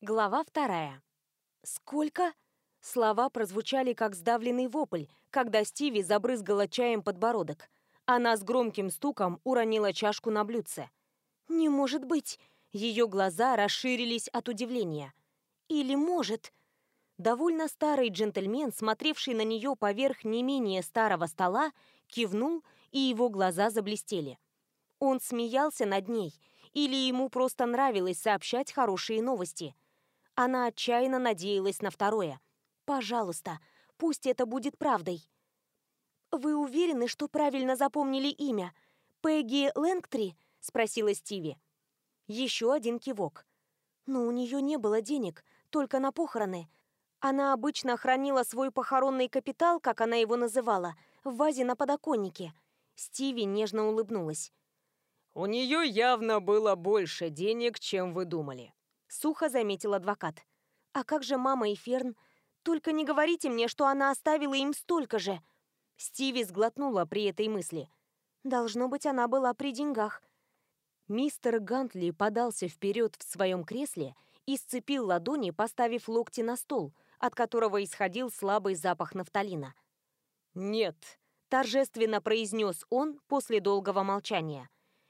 Глава вторая. «Сколько?» Слова прозвучали, как сдавленный вопль, когда Стиви забрызгала чаем подбородок. Она с громким стуком уронила чашку на блюдце. «Не может быть!» Ее глаза расширились от удивления. «Или может?» Довольно старый джентльмен, смотревший на нее поверх не менее старого стола, кивнул, и его глаза заблестели. Он смеялся над ней, или ему просто нравилось сообщать хорошие новости – она отчаянно надеялась на второе. «Пожалуйста, пусть это будет правдой». «Вы уверены, что правильно запомнили имя? Пегги Лэнгтри?» — спросила Стиви. Еще один кивок. Но у нее не было денег, только на похороны. Она обычно хранила свой похоронный капитал, как она его называла, в вазе на подоконнике. Стиви нежно улыбнулась. «У нее явно было больше денег, чем вы думали. Сухо заметил адвокат. «А как же мама и Ферн? Только не говорите мне, что она оставила им столько же!» Стиви сглотнула при этой мысли. «Должно быть, она была при деньгах». Мистер Гантли подался вперед в своем кресле и сцепил ладони, поставив локти на стол, от которого исходил слабый запах нафталина. «Нет», — торжественно произнес он после долгого молчания.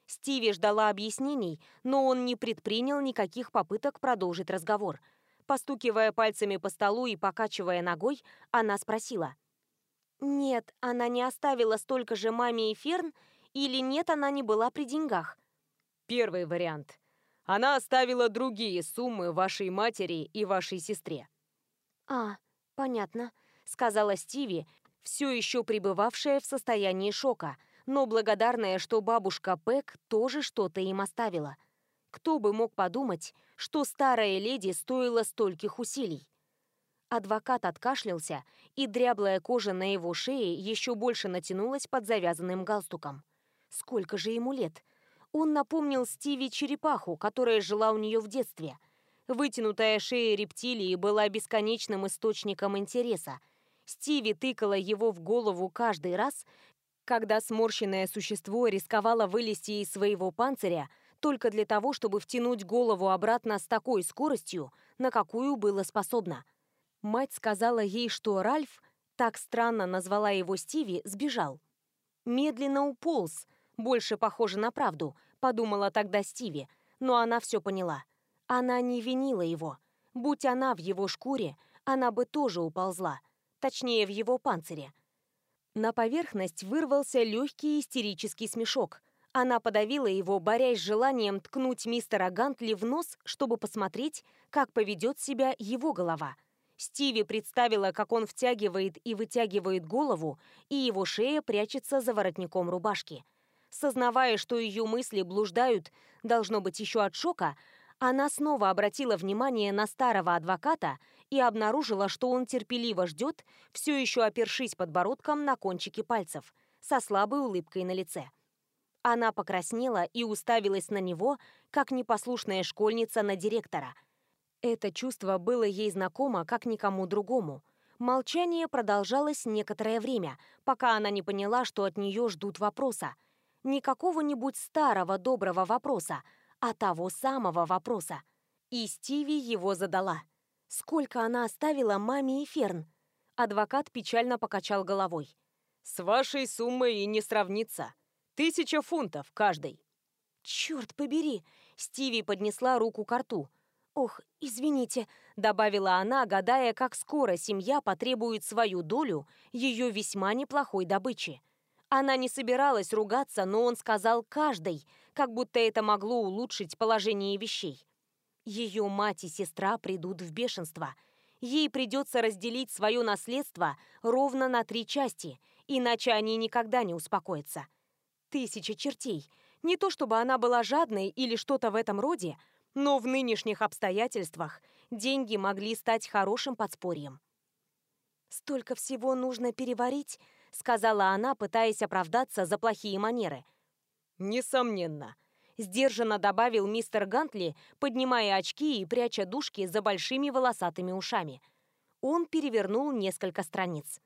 Стиви ждала объяснений, но он не предпринял никаких попыток продолжить разговор. Постукивая пальцами по столу и покачивая ногой, она спросила. «Нет, она не оставила столько же маме и Ферн, или нет, она не была при деньгах?» «Первый вариант. Она оставила другие суммы вашей матери и вашей сестре». «А, понятно», — сказала Стиви, все еще пребывавшая в состоянии шока — но благодарная, что бабушка Пэк тоже что-то им оставила. Кто бы мог подумать, что старая леди стоила стольких усилий. Адвокат откашлялся, и дряблая кожа на его шее еще больше натянулась под завязанным галстуком. Сколько же ему лет? Он напомнил Стиви черепаху, которая жила у нее в детстве. Вытянутая шея рептилии была бесконечным источником интереса. Стиви тыкала его в голову каждый раз, когда сморщенное существо рисковало вылезти из своего панциря только для того, чтобы втянуть голову обратно с такой скоростью, на какую было способно. Мать сказала ей, что Ральф, так странно назвала его Стиви, сбежал. «Медленно уполз», больше похоже на правду, подумала тогда Стиви, но она все поняла. Она не винила его. Будь она в его шкуре, она бы тоже уползла. Точнее, в его панцире – на поверхность вырвался легкий истерический смешок. Она подавила его, борясь с желанием ткнуть мистера Гантли в нос, чтобы посмотреть, как поведет себя его голова. Стиви представила, как он втягивает и вытягивает голову, и его шея прячется за воротником рубашки. Сознавая, что ее мысли блуждают, должно быть еще от шока, она снова обратила внимание на старого адвоката и обнаружила, что он терпеливо ждет, все еще опершись подбородком на кончики пальцев, со слабой улыбкой на лице. Она покраснела и уставилась на него, как непослушная школьница на директора. Это чувство было ей знакомо, как никому другому. Молчание продолжалось некоторое время, пока она не поняла, что от нее ждут вопроса. Не какого-нибудь старого доброго вопроса, а того самого вопроса. И Стиви его задала сколько она оставила маме и Ферн. Адвокат печально покачал головой. «С вашей суммой и не сравнится. Тысяча фунтов каждый». «Черт побери!» Стиви поднесла руку к рту. «Ох, извините», — добавила она, гадая, как скоро семья потребует свою долю ее весьма неплохой добычи. Она не собиралась ругаться, но он сказал «каждый», как будто это могло улучшить положение вещей. Ее мать и сестра придут в бешенство. Ей придется разделить свое наследство ровно на три части, иначе они никогда не успокоятся. Тысяча чертей. Не то чтобы она была жадной или что-то в этом роде, но в нынешних обстоятельствах деньги могли стать хорошим подспорьем. «Столько всего нужно переварить», — сказала она, пытаясь оправдаться за плохие манеры. «Несомненно», сдержанно добавил мистер Гантли, поднимая очки и пряча дужки за большими волосатыми ушами. Он перевернул несколько страниц.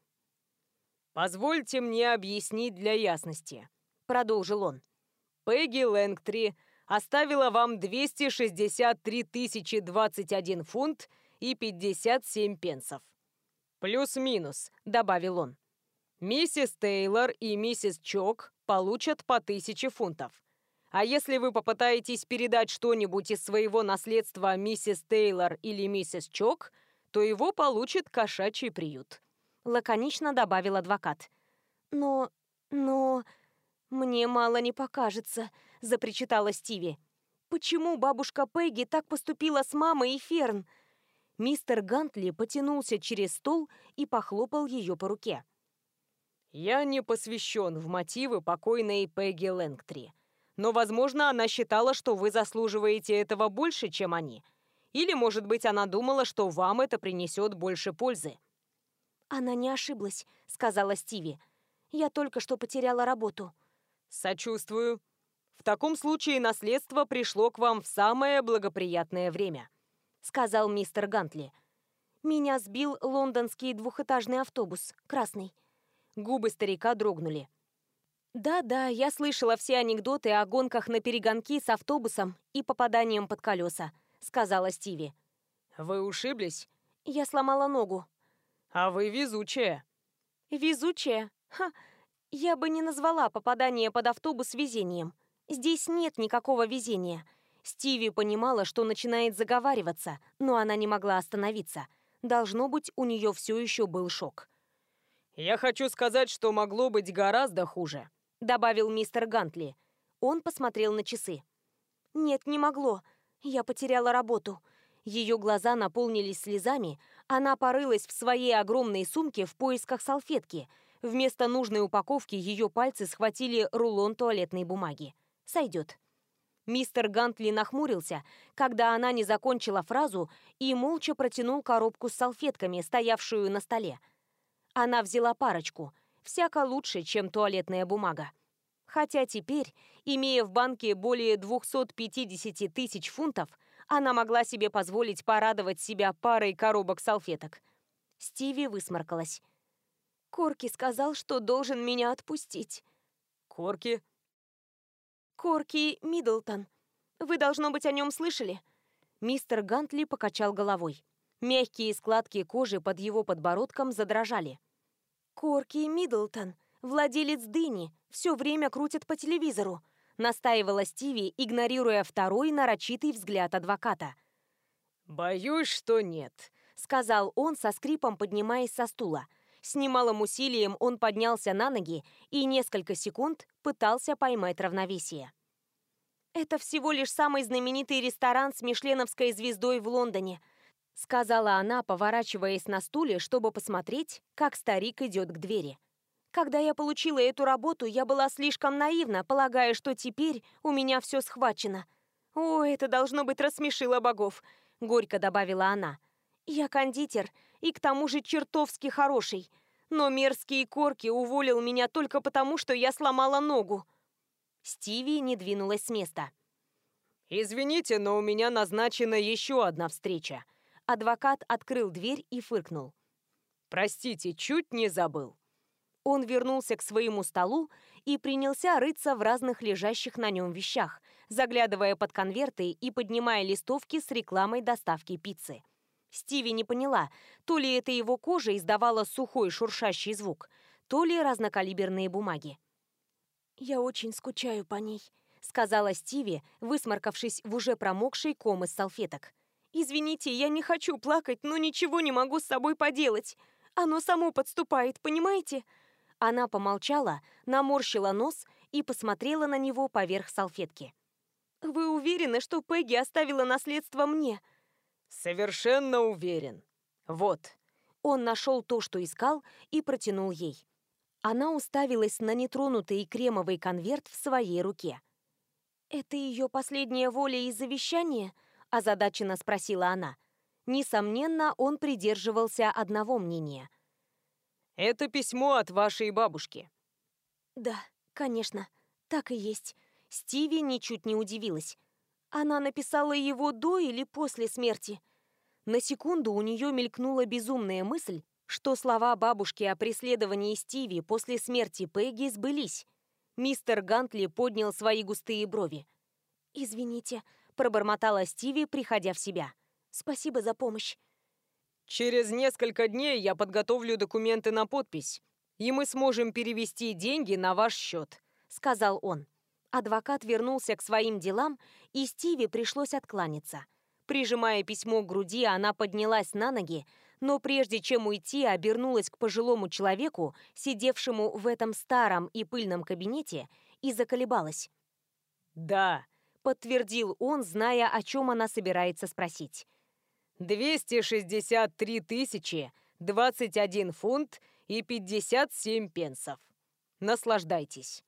«Позвольте мне объяснить для ясности», — продолжил он. «Пегги Лэнгтри оставила вам 263 021 фунт и 57 пенсов. Плюс-минус», — добавил он. «Миссис Тейлор и миссис Чок получат по 1000 фунтов. А если вы попытаетесь передать что-нибудь из своего наследства миссис Тейлор или миссис Чок, то его получит кошачий приют». Лаконично добавил адвокат. «Но... но...» «Мне мало не покажется», — запричитала Стиви. «Почему бабушка Пегги так поступила с мамой и Ферн?» Мистер Гантли потянулся через стол и похлопал ее по руке. «Я не посвящен в мотивы покойной Пегги Лэнгтри», но, возможно, она считала, что вы заслуживаете этого больше, чем они. Или, может быть, она думала, что вам это принесет больше пользы. «Она не ошиблась», — сказала Стиви. «Я только что потеряла работу». «Сочувствую. В таком случае наследство пришло к вам в самое благоприятное время», — сказал мистер Гантли. «Меня сбил лондонский двухэтажный автобус, красный». Губы старика дрогнули. Да-да, я слышала все анекдоты о гонках на перегонки с автобусом и попаданием под колеса», — сказала Стиви. «Вы ушиблись?» «Я сломала ногу». «А вы везучая». «Везучая? Ха, я бы не назвала попадание под автобус везением. Здесь нет никакого везения». Стиви понимала, что начинает заговариваться, но она не могла остановиться. Должно быть, у нее все еще был шок. «Я хочу сказать, что могло быть гораздо хуже», добавил мистер Гантли. Он посмотрел на часы. «Нет, не могло. Я потеряла работу». Ее глаза наполнились слезами, она порылась в своей огромной сумке в поисках салфетки. Вместо нужной упаковки ее пальцы схватили рулон туалетной бумаги. «Сойдет». Мистер Гантли нахмурился, когда она не закончила фразу и молча протянул коробку с салфетками, стоявшую на столе. Она взяла парочку – всяко лучше, чем туалетная бумага. Хотя теперь, имея в банке более 250 тысяч фунтов, она могла себе позволить порадовать себя парой коробок салфеток. Стиви высморкалась. «Корки сказал, что должен меня отпустить». «Корки?» «Корки Миддлтон. Вы, должно быть, о нем слышали?» Мистер Гантли покачал головой. Мягкие складки кожи под его подбородком задрожали. Корки и Миддлтон, владелец дыни, все время крутят по телевизору», настаивала Стиви, игнорируя второй нарочитый взгляд адвоката. «Боюсь, что нет», — сказал он со скрипом, поднимаясь со стула. С немалым усилием он поднялся на ноги и несколько секунд пытался поймать равновесие. «Это всего лишь самый знаменитый ресторан с мишленовской звездой в Лондоне», Сказала она, поворачиваясь на стуле, чтобы посмотреть, как старик идет к двери. Когда я получила эту работу, я была слишком наивна, полагая, что теперь у меня все схвачено. «О, это должно быть рассмешило богов», — горько добавила она. «Я кондитер, и к тому же чертовски хороший. Но мерзкие корки уволил меня только потому, что я сломала ногу». Стиви не двинулась с места. «Извините, но у меня назначена еще одна встреча», Адвокат открыл дверь и фыркнул. «Простите, чуть не забыл». Он вернулся к своему столу и принялся рыться в разных лежащих на нем вещах, заглядывая под конверты и поднимая листовки с рекламой доставки пиццы. Стиви не поняла, то ли это его кожа издавала сухой шуршащий звук, то ли разнокалиберные бумаги. «Я очень скучаю по ней», — сказала Стиви, высморкавшись в уже промокший ком из салфеток. Извините, я не хочу плакать, но ничего не могу с собой поделать. Оно само подступает, понимаете?» Она помолчала, наморщила нос и посмотрела на него поверх салфетки. «Вы уверены, что Пегги оставила наследство мне?» «Совершенно уверен. Вот». Он нашел то, что искал, и протянул ей. Она уставилась на нетронутый кремовый конверт в своей руке. «Это ее последняя воля и завещание?» озадаченно спросила она. Несомненно, он придерживался одного мнения. «Это письмо от вашей бабушки». «Да, конечно, так и есть». Стиви ничуть не удивилась. Она написала его до или после смерти. На секунду у нее мелькнула безумная мысль, что слова бабушки о преследовании Стиви после смерти Пегги сбылись. Мистер Гантли поднял свои густые брови. «Извините», пробормотала Стиви, приходя в себя. «Спасибо за помощь». «Через несколько дней я подготовлю документы на подпись, и мы сможем перевести деньги на ваш счет», — сказал он. Адвокат вернулся к своим делам, и Стиви пришлось откланяться. Прижимая письмо к груди, она поднялась на ноги, но прежде чем уйти, обернулась к пожилому человеку, сидевшему в этом старом и пыльном кабинете, и заколебалась. «Да, подтвердил он, зная, о чем она собирается спросить. 263 тысячи, 21 фунт и 57 пенсов. Наслаждайтесь.